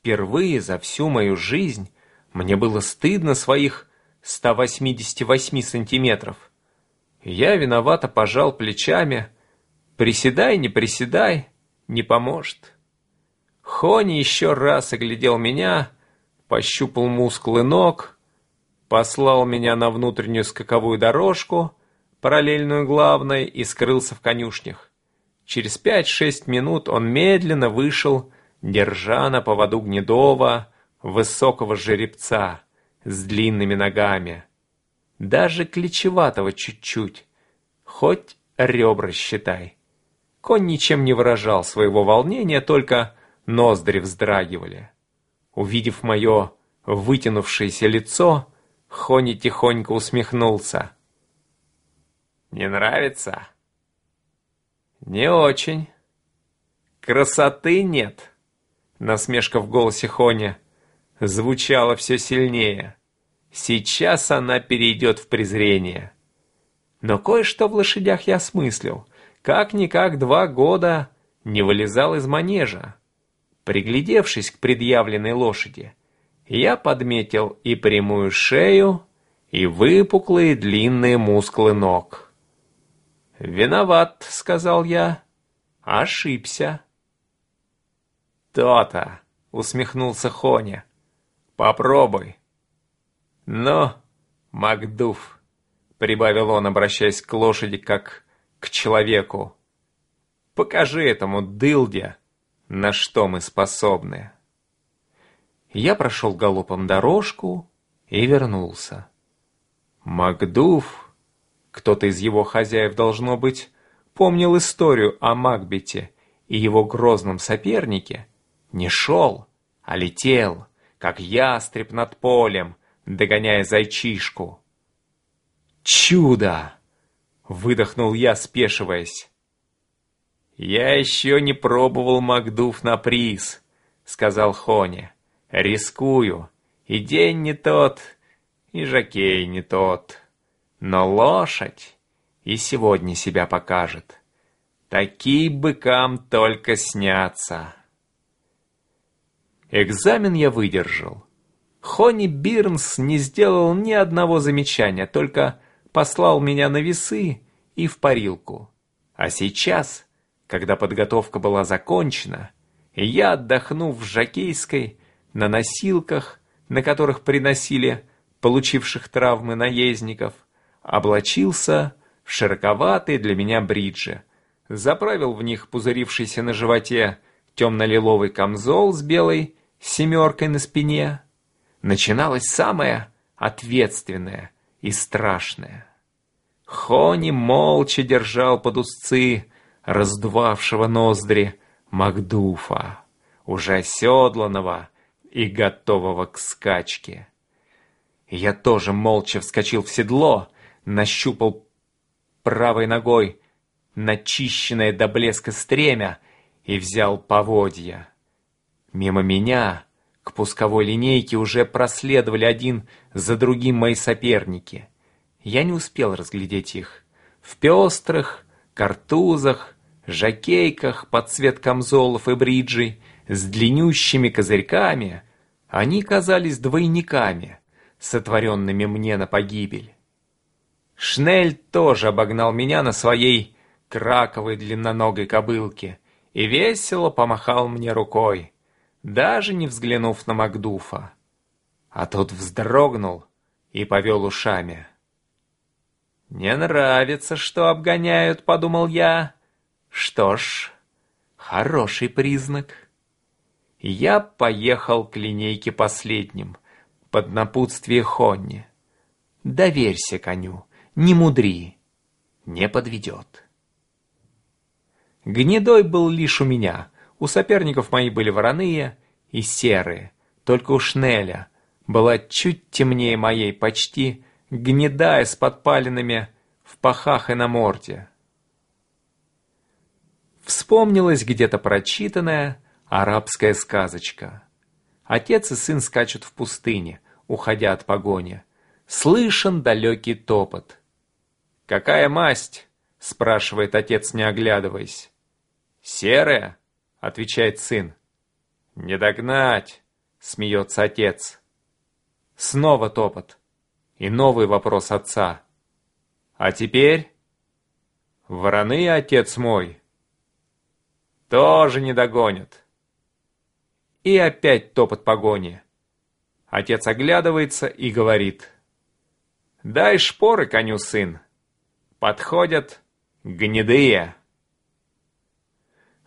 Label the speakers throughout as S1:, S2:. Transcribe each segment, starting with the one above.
S1: Впервые за всю мою жизнь мне было стыдно своих 188 сантиметров. Я виновато пожал плечами. Приседай, не приседай, не поможет. Хони еще раз оглядел меня, пощупал мускулы ног, послал меня на внутреннюю скаковую дорожку, параллельную главной, и скрылся в конюшнях. Через пять-шесть минут он медленно вышел, держа на поводу гнедого, высокого жеребца с длинными ногами. Даже клечеватого чуть-чуть, хоть ребра считай. Конь ничем не выражал своего волнения, только ноздри вздрагивали. Увидев мое вытянувшееся лицо, Хони тихонько усмехнулся. «Не нравится?» «Не очень. Красоты нет». Насмешка в голосе Хони звучала все сильнее. Сейчас она перейдет в презрение. Но кое-что в лошадях я осмыслил. Как-никак два года не вылезал из манежа. Приглядевшись к предъявленной лошади, я подметил и прямую шею, и выпуклые длинные мускулы ног. «Виноват», — сказал я, — «ошибся». «То-то», — усмехнулся Хоня, — «попробуй». «Но, Макдув», — прибавил он, обращаясь к лошади как к человеку, — «покажи этому дылде, на что мы способны». Я прошел галопом дорожку и вернулся. Макдув, кто-то из его хозяев, должно быть, помнил историю о Макбете и его грозном сопернике, не шел, а летел, как ястреб над полем, догоняя зайчишку. «Чудо!» — выдохнул я, спешиваясь. «Я еще не пробовал Макдув на приз», — сказал Хоня. Рискую. И день не тот, и жокей не тот. Но лошадь и сегодня себя покажет. Такие быкам только снятся. Экзамен я выдержал. Хони Бирнс не сделал ни одного замечания, только послал меня на весы и в парилку. А сейчас, когда подготовка была закончена, я, отдохнув в Жакейской, на носилках, на которых приносили получивших травмы наездников, облачился в широковатые для меня бриджи, заправил в них пузырившийся на животе темно-лиловый камзол с белой семеркой на спине. Начиналось самое ответственное и страшное. Хони молча держал под узцы раздувавшего ноздри Макдуфа, уже оседланного и готового к скачке. Я тоже молча вскочил в седло, нащупал правой ногой начищенное до блеска стремя и взял поводья. Мимо меня к пусковой линейке уже проследовали один за другим мои соперники. Я не успел разглядеть их. В пестрых, картузах, жакейках под цвет камзолов и бриджей с длиннющими козырьками, они казались двойниками, сотворенными мне на погибель. Шнель тоже обогнал меня на своей краковой длинноногой кобылке и весело помахал мне рукой, даже не взглянув на Макдуфа. А тот вздрогнул и повел ушами. «Не нравится, что обгоняют», — подумал я. «Что ж, хороший признак» я поехал к линейке последним, под напутствие Хонни. Доверься коню, не мудри, не подведет. Гнедой был лишь у меня, у соперников мои были вороные и серые, только у Шнеля была чуть темнее моей, почти гнедая с подпалинами в пахах и на морде. Вспомнилось где-то прочитанное, Арабская сказочка. Отец и сын скачут в пустыне, уходя от погони. Слышен далекий топот. «Какая масть?» — спрашивает отец, не оглядываясь. «Серая?» — отвечает сын. «Не догнать!» — смеется отец. Снова топот. И новый вопрос отца. «А теперь?» «Вороны, отец мой!» «Тоже не догонят!» И опять топот погони. Отец оглядывается и говорит. «Дай шпоры коню, сын!» Подходят гнедые.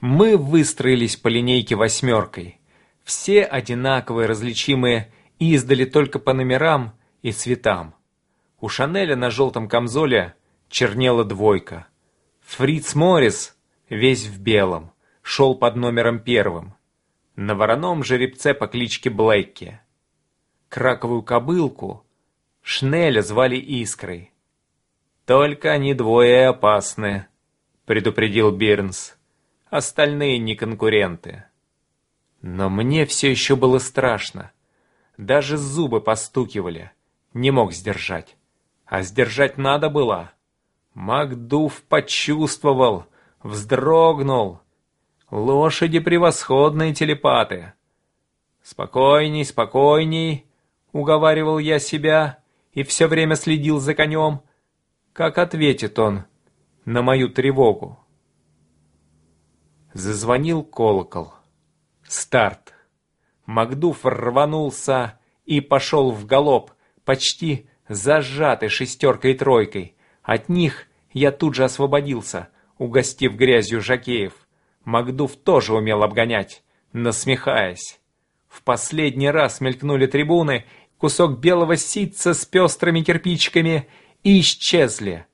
S1: Мы выстроились по линейке восьмеркой. Все одинаковые, различимые издали только по номерам и цветам. У Шанеля на желтом камзоле чернела двойка. Фриц Моррис, весь в белом, шел под номером первым. На вороном жеребце по кличке Блэкки. Краковую кобылку Шнеля звали Искрой. «Только они двое опасны», — предупредил Бирнс. «Остальные не конкуренты». Но мне все еще было страшно. Даже зубы постукивали. Не мог сдержать. А сдержать надо было. Макдув почувствовал, вздрогнул. Лошади превосходные телепаты. «Спокойней, спокойней», — уговаривал я себя и все время следил за конем. Как ответит он на мою тревогу? Зазвонил колокол. Старт. Макдув рванулся и пошел в галоп, почти зажатый шестеркой-тройкой. От них я тут же освободился, угостив грязью жакеев. Макдув тоже умел обгонять, насмехаясь. В последний раз мелькнули трибуны, кусок белого ситца с пестрыми кирпичиками и исчезли.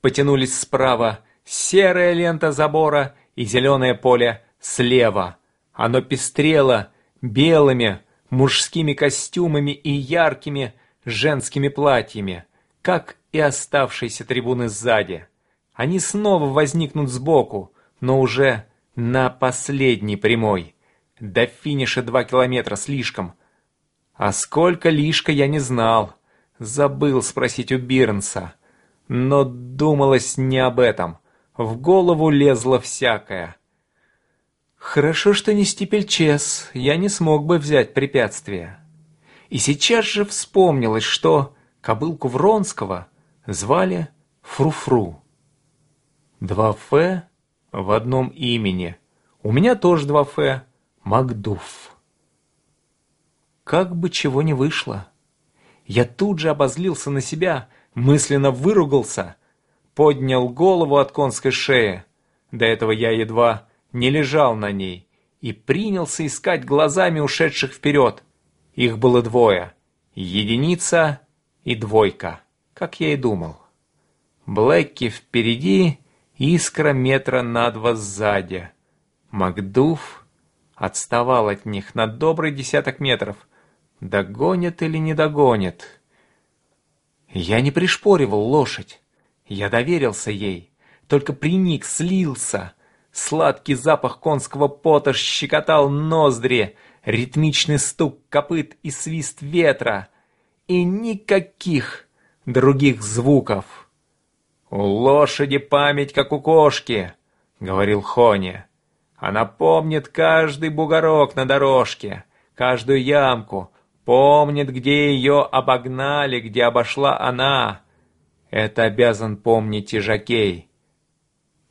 S1: Потянулись справа серая лента забора и зеленое поле слева. Оно пестрело белыми мужскими костюмами и яркими женскими платьями, как и оставшиеся трибуны сзади. Они снова возникнут сбоку, но уже на последней прямой. До финиша два километра слишком. А сколько лишка я не знал. Забыл спросить у Бирнса. Но думалось не об этом. В голову лезло всякое. Хорошо, что не степельчес, я не смог бы взять препятствие. И сейчас же вспомнилось, что кобылку Вронского звали Фруфру. Два «Ф» в одном имени. У меня тоже два «Ф» — Макдуф. Как бы чего не вышло. Я тут же обозлился на себя, мысленно выругался, поднял голову от конской шеи. До этого я едва не лежал на ней и принялся искать глазами ушедших вперед. Их было двое. Единица и двойка, как я и думал. Блэкки впереди, искра метра на два сзади. Макдув отставал от них на добрый десяток метров. Догонит или не догонит? Я не пришпоривал лошадь. Я доверился ей. Только приник, слился — Сладкий запах конского пота щекотал ноздри, ритмичный стук копыт и свист ветра. И никаких других звуков. «У лошади память, как у кошки», — говорил Хони. «Она помнит каждый бугорок на дорожке, каждую ямку, помнит, где ее обогнали, где обошла она. Это обязан помнить и Жакей».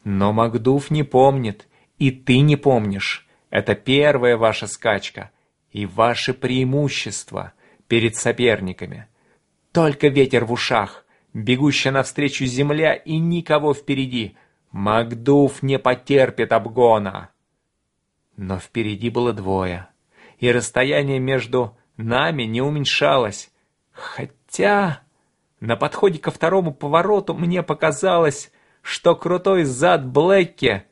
S1: Но Макдув не помнит, и ты не помнишь. Это первая ваша скачка и ваше преимущество перед соперниками. Только ветер в ушах, бегущая навстречу земля и никого впереди. Макдув не потерпит обгона. Но впереди было двое, и расстояние между нами не уменьшалось. Хотя на подходе ко второму повороту мне показалось, что крутой зад Блэкки